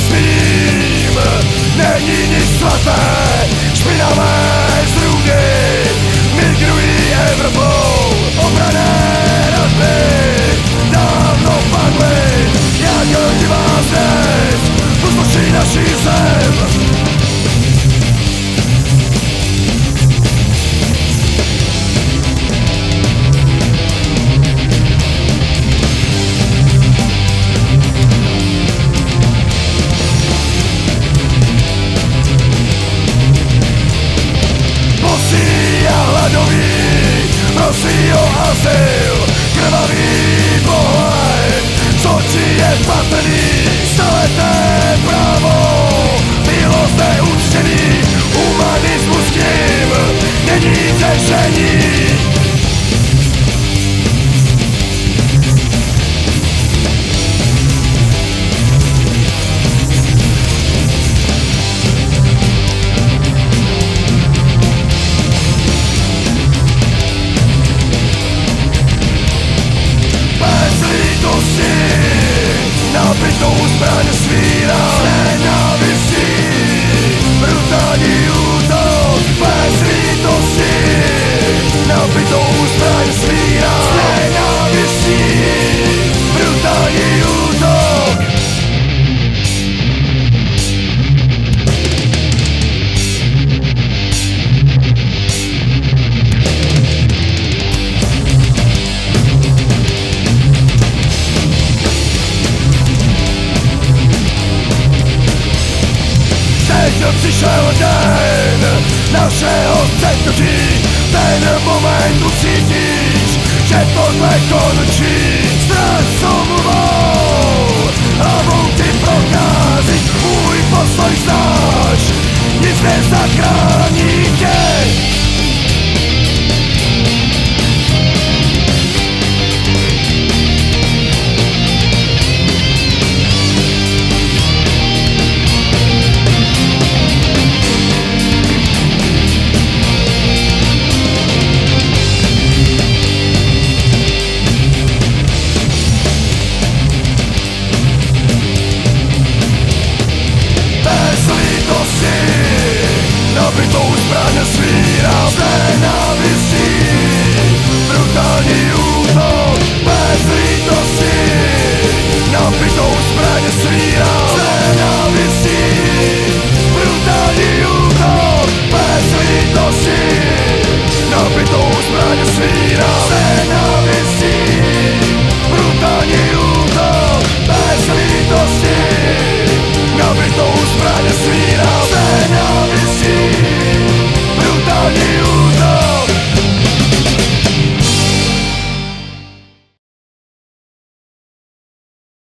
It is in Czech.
obecným není nic svaté, špinavé zrůdy. Migrují Evropou, obrané radby dávno padly, jak divá zeď, pustoší naší zem. Do ví Rocío azyl Krvavý pohled, co ti je patrný Navito si, nabito uzbraně svírá, se navisí, brutální přišel den našeho střetnutí Ten moment ucítíš, že tohle končí. Strach somluvou hlavou ti prochází. Můj postoj znáš, nic nezakrát